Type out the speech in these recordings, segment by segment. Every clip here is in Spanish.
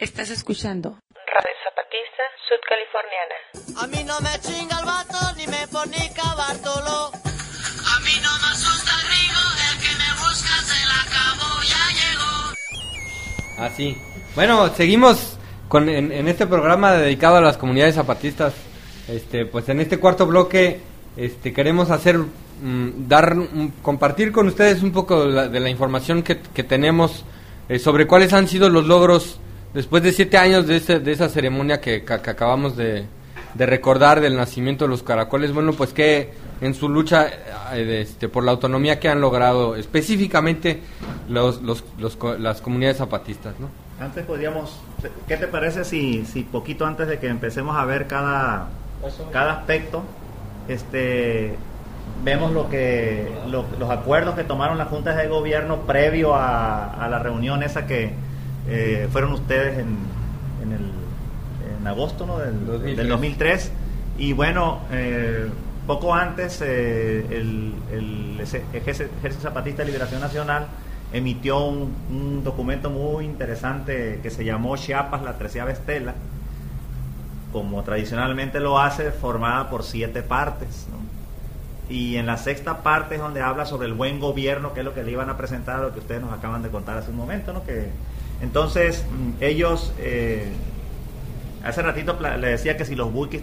Estás escuchando Radio Zapatista Sudcaliforniana. A mí no me chinga el vato ni me pone Bartolo. A mí no me asusta el rigo, el que me busca se la acabó, ya llegó. Así. Bueno, seguimos con en, en este programa dedicado a las comunidades zapatistas. Este, pues en este cuarto bloque este queremos hacer mm, dar mm, compartir con ustedes un poco de la, de la información que, que tenemos eh, sobre cuáles han sido los logros después de siete años de, ese- de esa ceremonia que, que- acabamos de, de recordar del nacimiento de los caracoles. Bueno, pues que en su lucha eh, este, por la autonomía que han logrado específicamente los, los, los las comunidades zapatistas, ¿no? Antes podríamos, ¿qué te parece si, si poquito antes de que empecemos a ver cada, cada aspecto, este, vemos lo que, lo- los acuerdos que tomaron las juntas de gobierno previo a, a la reunión esa que eh, fueron ustedes en, en, el, en agosto ¿no? del, 2003. del 2003 y bueno, eh, poco antes eh, el, el Ejército Zapatista de Liberación Nacional emitió un, un documento muy interesante que se llamó Chiapas, la treceava estela, como tradicionalmente lo hace, formada por siete partes. ¿no? Y en la sexta parte es donde habla sobre el buen gobierno, que es lo que le iban a presentar lo que ustedes nos acaban de contar hace un momento. ¿no? Que, entonces, mm, ellos, eh, hace ratito le decía que si los buques,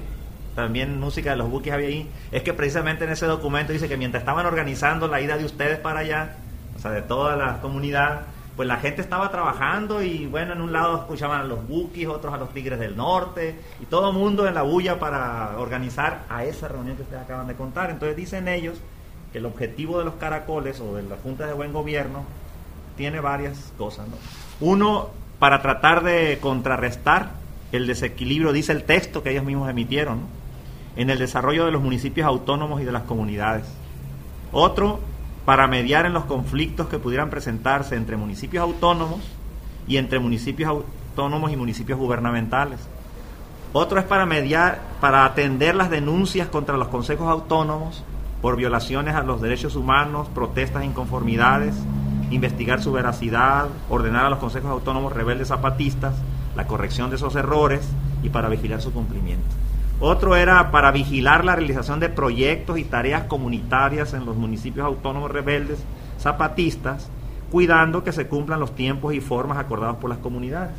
también música de los buques había ahí, es que precisamente en ese documento dice que mientras estaban organizando la ida de ustedes para allá, o sea, de toda la comunidad, pues la gente estaba trabajando y bueno, en un lado escuchaban a los buquis, otros a los tigres del norte, y todo el mundo en la bulla para organizar a esa reunión que ustedes acaban de contar. Entonces dicen ellos que el objetivo de los caracoles o de las juntas de buen gobierno tiene varias cosas. ¿no? Uno, para tratar de contrarrestar el desequilibrio, dice el texto que ellos mismos emitieron, en el desarrollo de los municipios autónomos y de las comunidades. Otro, para mediar en los conflictos que pudieran presentarse entre municipios autónomos y entre municipios autónomos y municipios gubernamentales. Otro es para mediar, para atender las denuncias contra los consejos autónomos por violaciones a los derechos humanos, protestas inconformidades, investigar su veracidad, ordenar a los consejos autónomos rebeldes zapatistas la corrección de esos errores y para vigilar su cumplimiento. Otro era para vigilar la realización de proyectos y tareas comunitarias en los municipios autónomos rebeldes zapatistas, cuidando que se cumplan los tiempos y formas acordados por las comunidades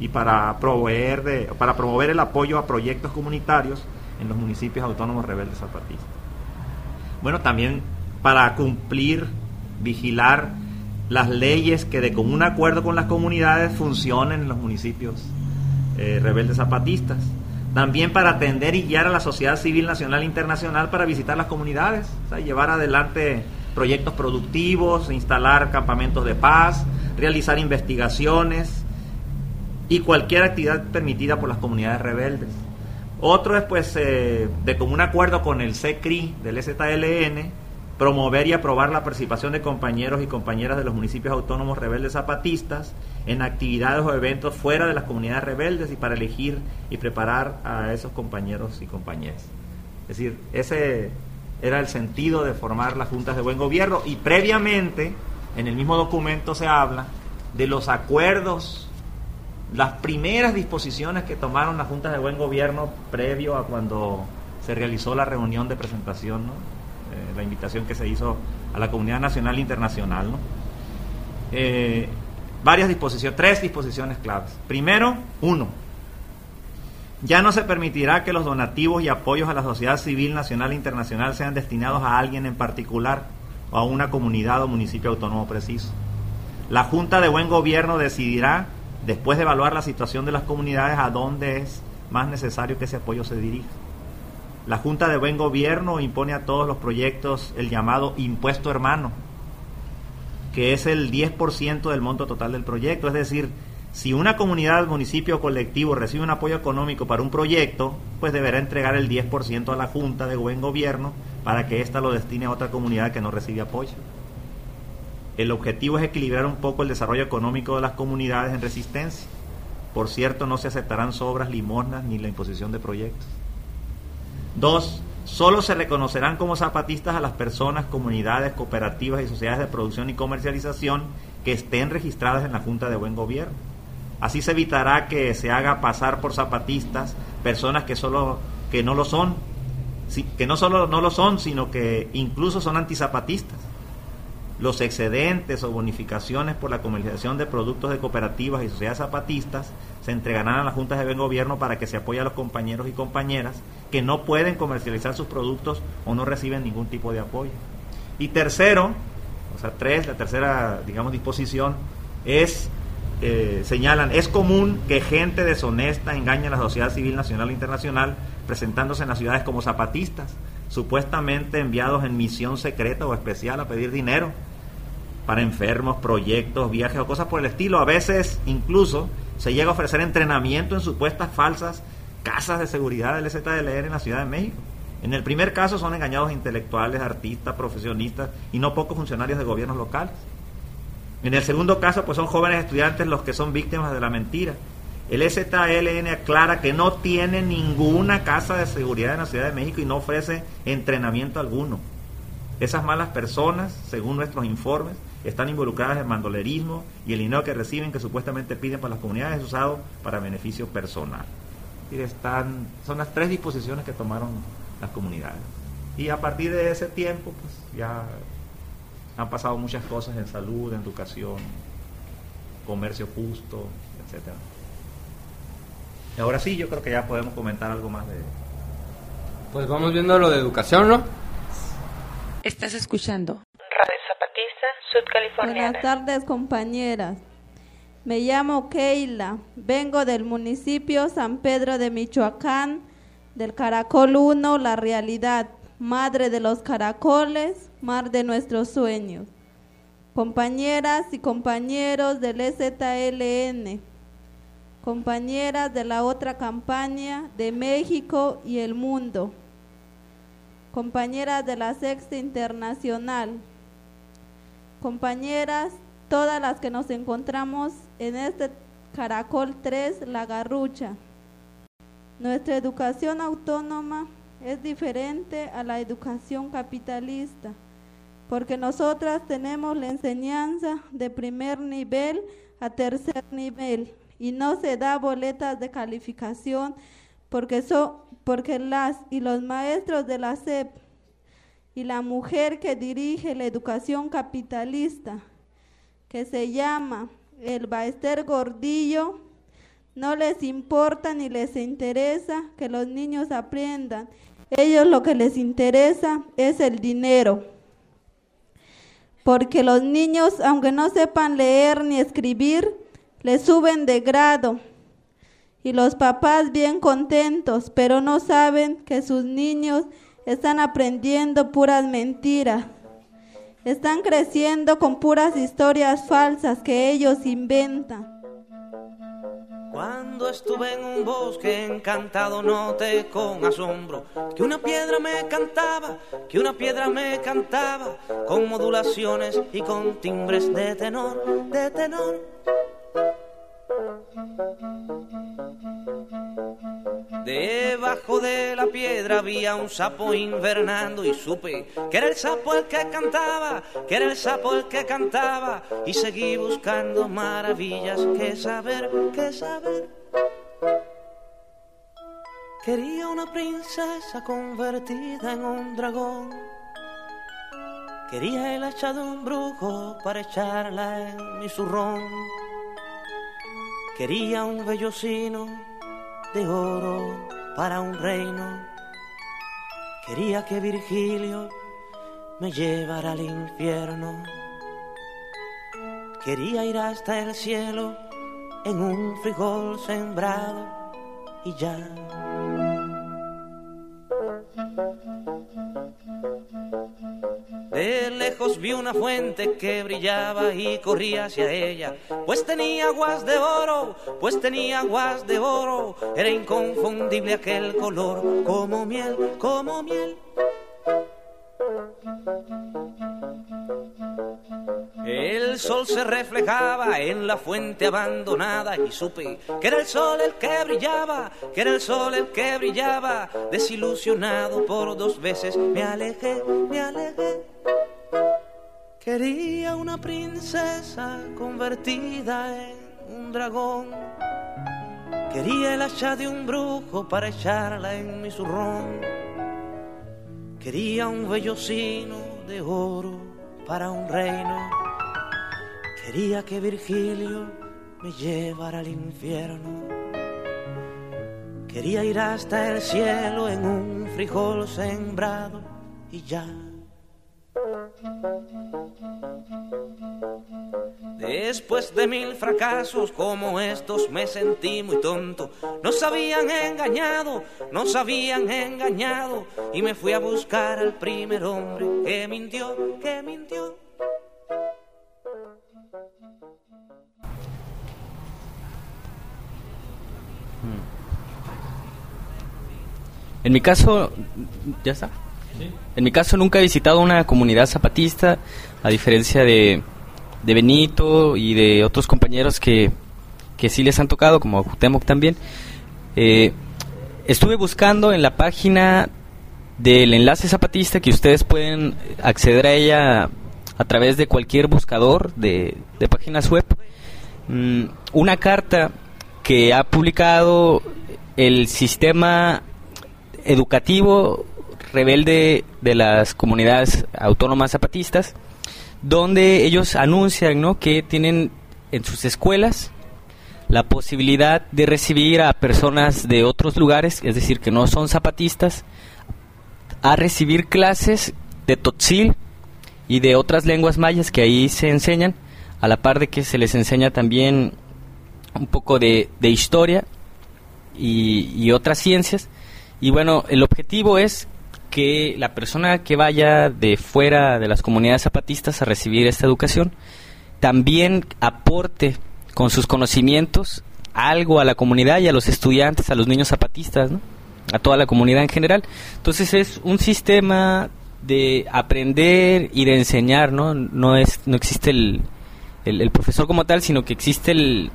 y para proveer de, para promover el apoyo a proyectos comunitarios en los municipios autónomos rebeldes zapatistas. Bueno, también para cumplir, vigilar las leyes que de común acuerdo con las comunidades funcionen en los municipios eh, rebeldes zapatistas. También para atender y guiar a la sociedad civil nacional e internacional para visitar las comunidades, o llevar adelante proyectos productivos, instalar campamentos de paz, realizar investigaciones y cualquier actividad permitida por las comunidades rebeldes. Otro es, pues, eh, de común acuerdo con el CECRI del ZLN, promover y aprobar la participación de compañeros y compañeras de los municipios autónomos rebeldes zapatistas en actividades o eventos fuera de las comunidades rebeldes y para elegir y preparar a esos compañeros y compañeras. Es decir, ese era el sentido de formar las juntas de buen gobierno y previamente en el mismo documento se habla de los acuerdos, las primeras disposiciones que tomaron las juntas de buen gobierno previo a cuando se realizó la reunión de presentación, ¿no? Eh, la invitación que se hizo a la comunidad nacional e internacional. Eh, varias disposiciones, tres disposiciones claves. Primero, uno, ya no se permitirá que los donativos y apoyos a la sociedad civil nacional e internacional sean destinados a alguien en particular o a una comunidad o municipio autónomo preciso. La Junta de Buen Gobierno decidirá, después de evaluar la situación de las comunidades, a dónde es más necesario que ese apoyo se dirija. La Junta de Buen Gobierno impone a todos los proyectos el llamado impuesto hermano, que es el 10% del monto total del proyecto. Es decir, si una comunidad, municipio o colectivo recibe un apoyo económico para un proyecto, pues deberá entregar el 10% a la Junta de Buen Gobierno para que ésta lo destine a otra comunidad que no recibe apoyo. El objetivo es equilibrar un poco el desarrollo económico de las comunidades en resistencia. Por cierto, no se aceptarán sobras, limosnas ni la imposición de proyectos. Dos, solo se reconocerán como zapatistas a las personas, comunidades, cooperativas y sociedades de producción y comercialización que estén registradas en la Junta de Buen Gobierno. Así se evitará que se haga pasar por zapatistas personas que solo que no lo son, que no solo no lo son, sino que incluso son antizapatistas. Los excedentes o bonificaciones por la comercialización de productos de cooperativas y sociedades zapatistas se entregarán a las juntas de buen gobierno para que se apoye a los compañeros y compañeras que no pueden comercializar sus productos o no reciben ningún tipo de apoyo. Y tercero, o sea, tres, la tercera, digamos, disposición es eh, señalan, es común que gente deshonesta engañe a la sociedad civil nacional e internacional presentándose en las ciudades como zapatistas, supuestamente enviados en misión secreta o especial a pedir dinero para enfermos, proyectos, viajes o cosas por el estilo. A veces incluso se llega a ofrecer entrenamiento en supuestas falsas casas de seguridad del ZLR en la Ciudad de México. En el primer caso son engañados intelectuales, artistas, profesionistas y no pocos funcionarios de gobiernos locales. En el segundo caso, pues son jóvenes estudiantes los que son víctimas de la mentira. El ZLN aclara que no tiene ninguna casa de seguridad en la Ciudad de México y no ofrece entrenamiento alguno. Esas malas personas, según nuestros informes, están involucradas en mandolerismo y el dinero que reciben, que supuestamente piden para las comunidades, es usado para beneficio personal. Están, son las tres disposiciones que tomaron las comunidades. Y a partir de ese tiempo, pues ya han pasado muchas cosas en salud, en educación, comercio justo, etcétera. Y ahora sí, yo creo que ya podemos comentar algo más de. Pues vamos viendo lo de educación, ¿no? Estás escuchando Buenas tardes, compañeras. Me llamo Keila, vengo del municipio San Pedro de Michoacán, del Caracol 1, La Realidad. Madre de los caracoles, mar de nuestros sueños. Compañeras y compañeros del EZLN, compañeras de la otra campaña de México y el mundo, compañeras de la Sexta Internacional, compañeras todas las que nos encontramos en este Caracol 3, La Garrucha. Nuestra educación autónoma es diferente a la educación capitalista, porque nosotras tenemos la enseñanza de primer nivel a tercer nivel y no se da boletas de calificación porque, porque las y los maestros de la SEP y la mujer que dirige la educación capitalista, que se llama el Baester Gordillo, no les importa ni les interesa que los niños aprendan ellos lo que les interesa es el dinero. Porque los niños, aunque no sepan leer ni escribir, les suben de grado. Y los papás bien contentos, pero no saben que sus niños están aprendiendo puras mentiras. Están creciendo con puras historias falsas que ellos inventan. Cuando estuve en un bosque encantado noté con asombro que una piedra me cantaba, que una piedra me cantaba con modulaciones y con timbres de tenor, de tenor. Debajo de la piedra había un sapo invernando y supe que era el sapo el que cantaba, que era el sapo el que cantaba y seguí buscando maravillas que saber, que saber. Quería una princesa convertida en un dragón. Quería el hacha de un brujo para echarla en mi zurrón. Quería un vellocino de oro para un reino. Quería que Virgilio me llevara al infierno. Quería ir hasta el cielo en un frijol sembrado y ya. Lejos vi una fuente que brillaba y corría hacia ella, pues tenía aguas de oro, pues tenía aguas de oro, era inconfundible aquel color, como miel, como miel. El sol se reflejaba en la fuente abandonada y supe que era el sol el que brillaba, que era el sol el que brillaba. Desilusionado por dos veces me alejé, me alejé. Quería una princesa convertida en un dragón Quería el hacha de un brujo para echarla en mi zurrón. Quería un vellocino de oro para un reino. Quería que Virgilio me llevara al infierno. Quería ir hasta el cielo en un frijol sembrado y ya. Después de mil fracasos como estos me sentí muy tonto. Nos habían engañado, nos habían engañado. Y me fui a buscar al primer hombre que mintió, que mintió. En mi caso, ¿ya está? En mi caso nunca he visitado una comunidad zapatista, a diferencia de, de Benito y de otros compañeros que, que sí les han tocado, como Cuauhtémoc también. Eh, estuve buscando en la página del enlace zapatista que ustedes pueden acceder a ella a través de cualquier buscador de, de páginas web, mm, una carta que ha publicado el sistema educativo rebelde de las comunidades autónomas zapatistas, donde ellos anuncian ¿no? que tienen en sus escuelas la posibilidad de recibir a personas de otros lugares, es decir, que no son zapatistas, a recibir clases de Totzil y de otras lenguas mayas que ahí se enseñan, a la par de que se les enseña también un poco de, de historia y otras ciencias. Y bueno, el objetivo es que la persona que vaya de fuera de las comunidades zapatistas a recibir esta educación también aporte con sus conocimientos algo a la comunidad y a los estudiantes, a los niños zapatistas, ¿no? a toda la comunidad en general. Entonces es un sistema de aprender y de enseñar, ¿no? No es, no existe el, el, el profesor como tal, sino que existe el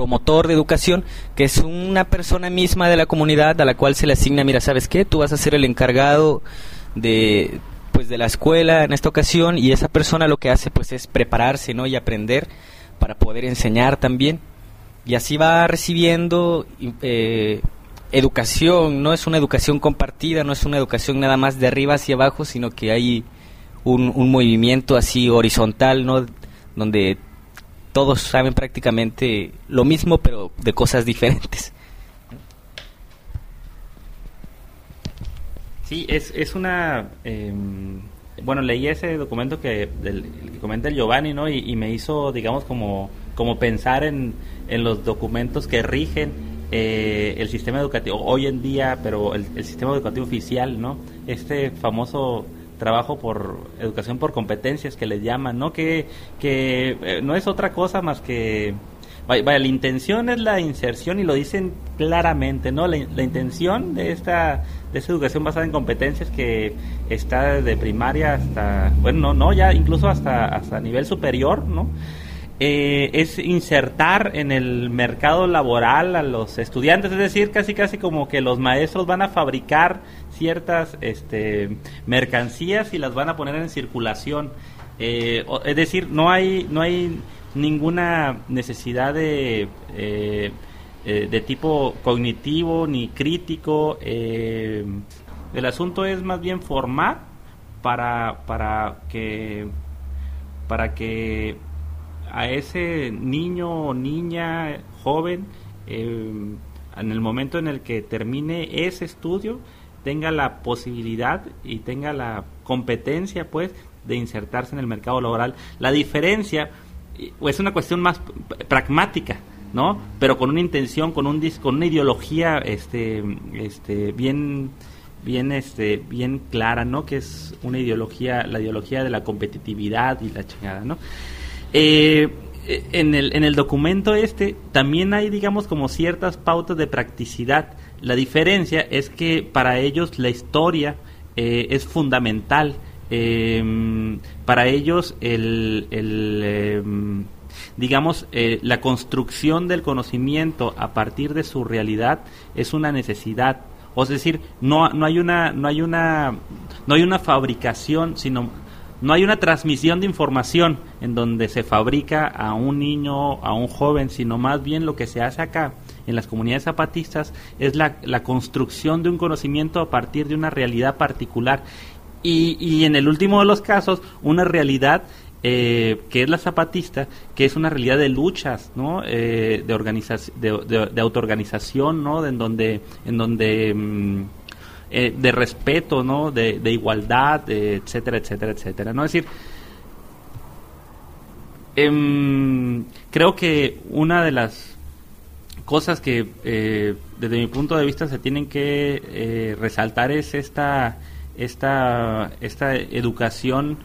promotor de educación, que es una persona misma de la comunidad a la cual se le asigna, mira, ¿sabes qué? Tú vas a ser el encargado de pues de la escuela en esta ocasión y esa persona lo que hace pues es prepararse, ¿no? y aprender para poder enseñar también. Y así va recibiendo eh, educación, no es una educación compartida, no es una educación nada más de arriba hacia abajo, sino que hay un, un movimiento así horizontal, ¿no? Donde todos saben prácticamente lo mismo, pero de cosas diferentes. Sí, es, es una... eh, bueno, leí ese documento que, del, que comenta el Giovanni, ¿no? Y, me hizo, digamos, como, como pensar en, en los documentos que rigen eh, el sistema educativo hoy en día, pero el sistema educativo oficial, ¿no? Este famoso trabajo por educación por competencias que les llaman, ¿no? Que, que eh, no es otra cosa más que vaya, vaya, la intención es la inserción y lo dicen claramente, ¿no? La, la intención de esta de esta educación basada en competencias que está desde primaria hasta bueno, no, no ya incluso hasta hasta nivel superior, ¿no? Eh, es insertar en el mercado laboral a los estudiantes, es decir, casi casi como que los maestros van a fabricar ciertas este, mercancías y las van a poner en circulación. Eh, es decir, no hay no hay ninguna necesidad de eh, eh, de tipo cognitivo ni crítico. eh, el asunto es más bien formar para para que para que a ese niño o niña joven eh, en el momento en el que termine ese estudio tenga la posibilidad y tenga la competencia pues de insertarse en el mercado laboral. La diferencia eh, es una cuestión más pragmática no pero con una intención con un con una ideología este este bien bien este bien clara no que es una ideología la ideología de la competitividad y la chingada no eh, en, el, en el documento este también hay, digamos, como ciertas pautas de practicidad. La diferencia es que para ellos la historia eh, es fundamental. Eh, para ellos el, el, eh, digamos, eh, la construcción del conocimiento a partir de su realidad es una necesidad. O es decir, no, no hay una, no hay una, no hay una fabricación, sino no hay una transmisión de información en donde se fabrica a un niño, a un joven, sino más bien lo que se hace acá en las comunidades zapatistas es la, la construcción de un conocimiento a partir de una realidad particular y, y en el último de los casos una realidad eh, que es la zapatista, que es una realidad de luchas, ¿no? Eh, de, organización, de, autoorganización, ¿no? en donde, en donde mm, eh, de respeto, ¿no? De, igualdad, etcétera, etcétera, etcétera, ¿no? Es decir, em, creo que una de las cosas que desde mi punto de vista se tienen que resaltar es esta, esta, esta educación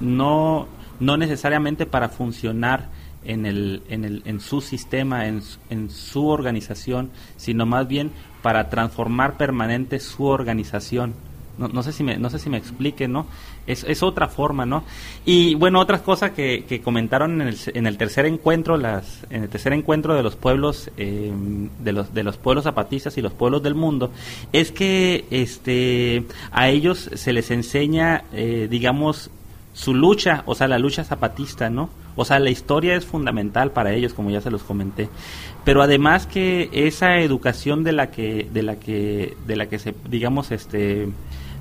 no, no necesariamente para funcionar en, el, en, el, en su sistema, en, en su organización, sino más bien para transformar permanente su organización. No, no, sé si me, no sé si me explique, ¿no? Es, es otra forma, ¿no? Y bueno, otra cosa que, que comentaron en el, en el, tercer encuentro, las, en el tercer encuentro de los pueblos, eh, de los, de los pueblos zapatistas y los pueblos del mundo, es que este, a ellos se les enseña, eh, digamos, su lucha, o sea, la lucha zapatista, ¿no? O sea, la historia es fundamental para ellos, como ya se los comenté. Pero además que esa educación de la que, de la que, de la que se, digamos, este,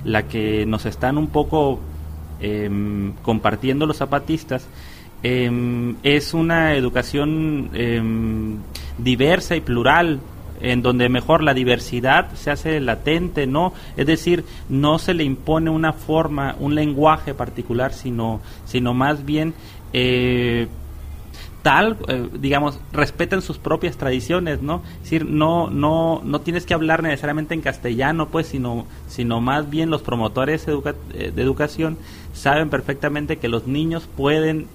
la que nos están un poco em, compartiendo los zapatistas, em, es una educación em, diversa y plural, en donde mejor la diversidad se hace latente, ¿no? Es decir, no se le impone una forma, un lenguaje particular, sino, sino más bien eh, tal, eh, digamos, respetan sus propias tradiciones, ¿no? Es decir, no, no, no tienes que hablar necesariamente en castellano, pues, sino, sino más bien los promotores eh, de educación saben perfectamente que los niños pueden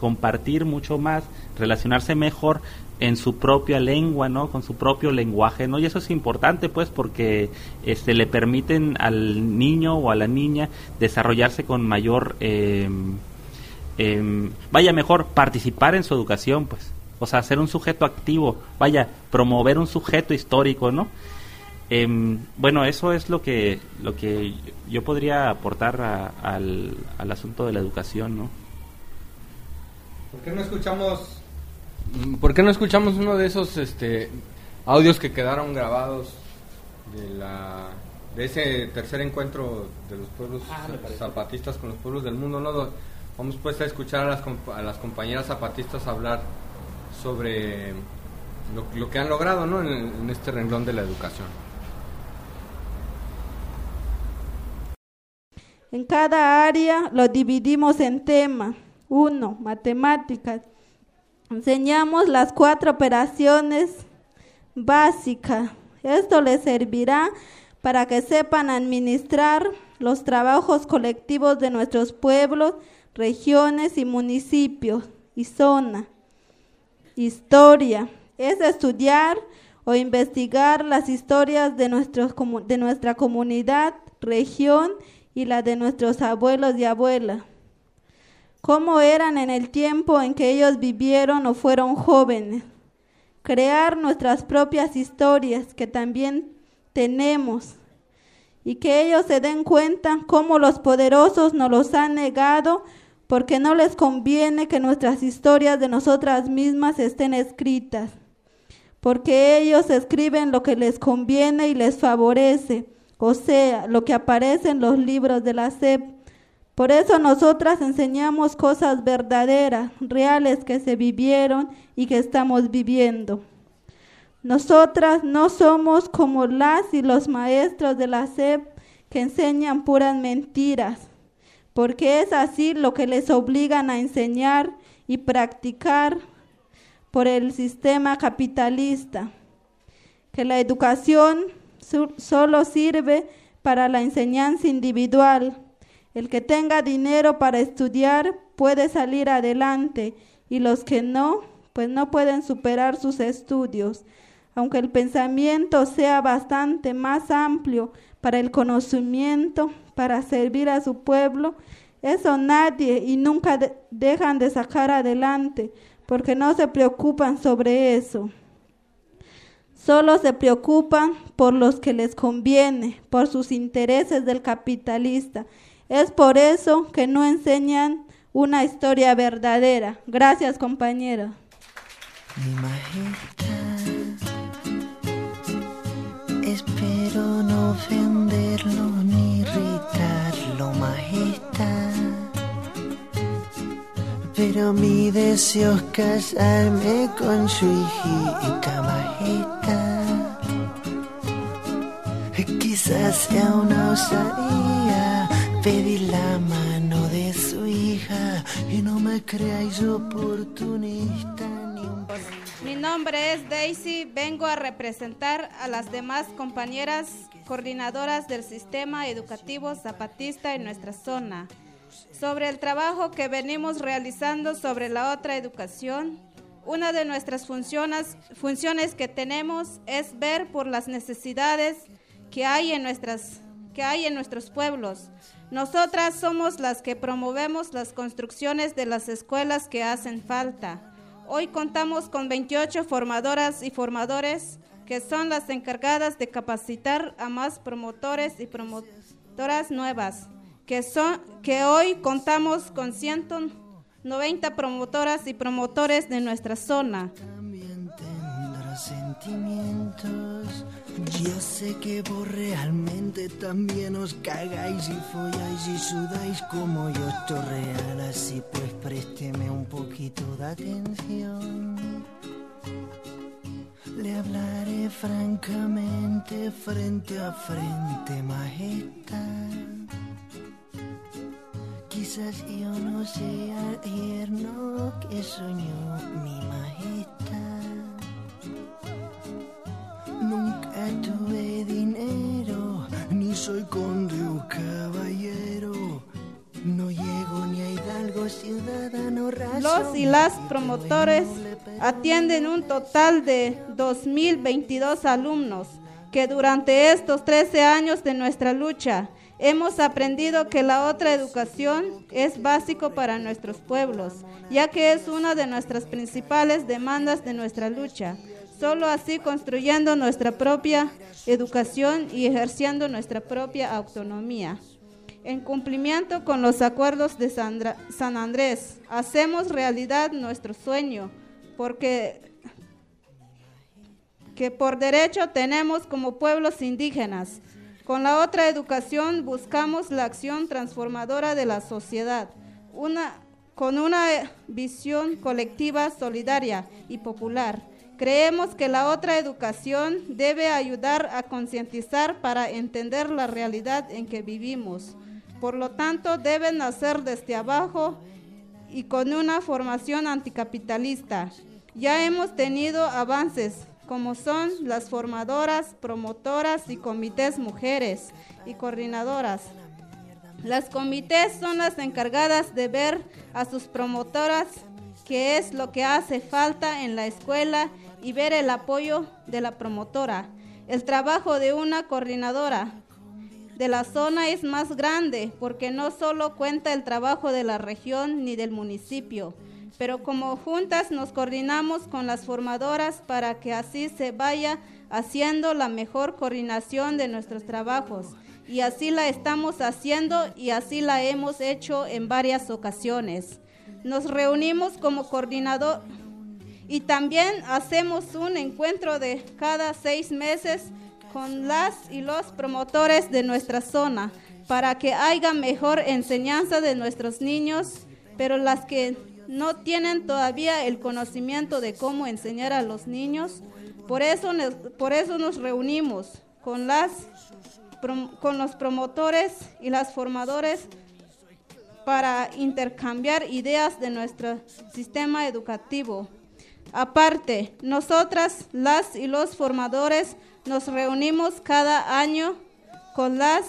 compartir mucho más, relacionarse mejor en su propia lengua, ¿no? Con su propio lenguaje, ¿no? Y eso es importante, pues, porque este, le permiten al niño o a la niña desarrollarse con mayor, eh, vaya mejor, participar en su educación, pues. O sea, ser un sujeto activo, vaya, promover un sujeto histórico, ¿no? Em, bueno, eso es lo que, lo que yo podría aportar al, al asunto de la educación, ¿no? ¿Por qué no escuchamos ¿Por qué no escuchamos uno de esos este, audios que quedaron grabados de, la, de ese tercer encuentro de los pueblos ah, zapatistas con los pueblos del mundo? ¿no? Vamos pues a escuchar a las, a las compañeras zapatistas hablar sobre lo, que han logrado ¿no? en, en este renglón de la educación. En cada área lo dividimos en tema. Uno, matemáticas. Enseñamos las cuatro operaciones básicas. Esto les servirá para que sepan administrar los trabajos colectivos de nuestros pueblos, regiones y municipios y zona. Historia es estudiar o investigar las historias de, nuestros, de nuestra comunidad, región y la de nuestros abuelos y abuelas cómo eran en el tiempo en que ellos vivieron o fueron jóvenes. Crear nuestras propias historias que también tenemos y que ellos se den cuenta cómo los poderosos nos los han negado porque no les conviene que nuestras historias de nosotras mismas estén escritas, porque ellos escriben lo que les conviene y les favorece, o sea, lo que aparece en los libros de la SEP por eso nosotras enseñamos cosas verdaderas, reales que se vivieron y que estamos viviendo. Nosotras no somos como las y los maestros de la SEP que enseñan puras mentiras, porque es así lo que les obligan a enseñar y practicar por el sistema capitalista, que la educación solo sirve para la enseñanza individual el que tenga dinero para estudiar puede salir adelante y los que no, pues no pueden superar sus estudios. Aunque el pensamiento sea bastante más amplio para el conocimiento, para servir a su pueblo, eso nadie y nunca dejan de sacar adelante, porque no se preocupan sobre eso. Solo se preocupan por los que les conviene, por sus intereses del capitalista es por eso que no enseñan una historia verdadera. Gracias, compañero. Mi majestad espero no ofenderlo Pero mi deseo es casarme con su hijita, majestad. Quizás sea una osadía pedir la mano de su hija. Y no me creáis oportunista ni un Mi nombre es Daisy, vengo a representar a las demás compañeras coordinadoras del sistema educativo zapatista en nuestra zona sobre el trabajo que venimos realizando sobre la otra educación. Una de nuestras funciones, que tenemos es ver por las necesidades que hay en nuestras que hay en nuestros pueblos. Nosotras somos las que promovemos las construcciones de las escuelas que hacen falta. Hoy contamos con 28 formadoras y formadores que son las encargadas de capacitar a más promotores y promotoras nuevas, que, son, que hoy contamos con 190 promotoras y promotores de nuestra zona. También tendrá sentimientos. Yo sé que vos realmente también os cagáis y folláis y sudáis como yo esto real, así pues présteme un poquito de atención. Le hablaré francamente frente a frente, majestad. Quizás yo no sea el tierno que soñó mi majestad. Nunca tuve dinero, ni soy conde o caballero. No llego ni a hidalgo, ciudadano razón. Los y las promotores atienden un total de 2.022 alumnos que durante estos 13 años de nuestra lucha hemos aprendido que la otra educación es básico para nuestros pueblos, ya que es una de nuestras principales demandas de nuestra lucha. Solo así construyendo nuestra propia educación y ejerciendo nuestra propia autonomía. En cumplimiento con los acuerdos de San Andrés, hacemos realidad nuestro sueño, porque que por derecho tenemos como pueblos indígenas. Con la otra educación buscamos la acción transformadora de la sociedad, una, con una visión colectiva, solidaria y popular. Creemos que la otra educación debe ayudar a concientizar para entender la realidad en que vivimos. Por lo tanto, deben nacer desde abajo y con una formación anticapitalista. Ya hemos tenido avances, como son las formadoras, promotoras y comités mujeres y coordinadoras. Las comités son las encargadas de ver a sus promotoras qué es lo que hace falta en la escuela y ver el apoyo de la promotora. El trabajo de una coordinadora de la zona es más grande porque no solo cuenta el trabajo de la región ni del municipio, pero como juntas nos coordinamos con las formadoras para que así se vaya haciendo la mejor coordinación de nuestros trabajos. Y así la estamos haciendo y así la hemos hecho en varias ocasiones. Nos reunimos como coordinador y también hacemos un encuentro de cada seis meses con las y los promotores de nuestra zona para que haya mejor enseñanza de nuestros niños, pero las que no tienen todavía el conocimiento de cómo enseñar a los niños, por eso, por eso nos reunimos con, las, con los promotores y las formadores para intercambiar ideas de nuestro sistema educativo. Aparte, nosotras, las y los formadores, nos reunimos cada año con las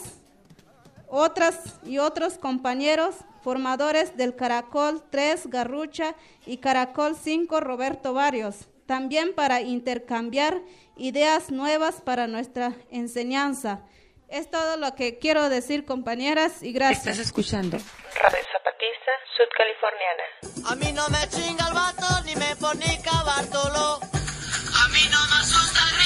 otras y otros compañeros formadores del Caracol 3 Garrucha y Caracol 5 Roberto Barrios, también para intercambiar ideas nuevas para nuestra enseñanza. Es todo lo que quiero decir, compañeras, y gracias. Estás escuchando Radio Zapatista Sudcaliforniana. A mí no me chinga el vato ni me fornica Bartolo. A mí no me asusta el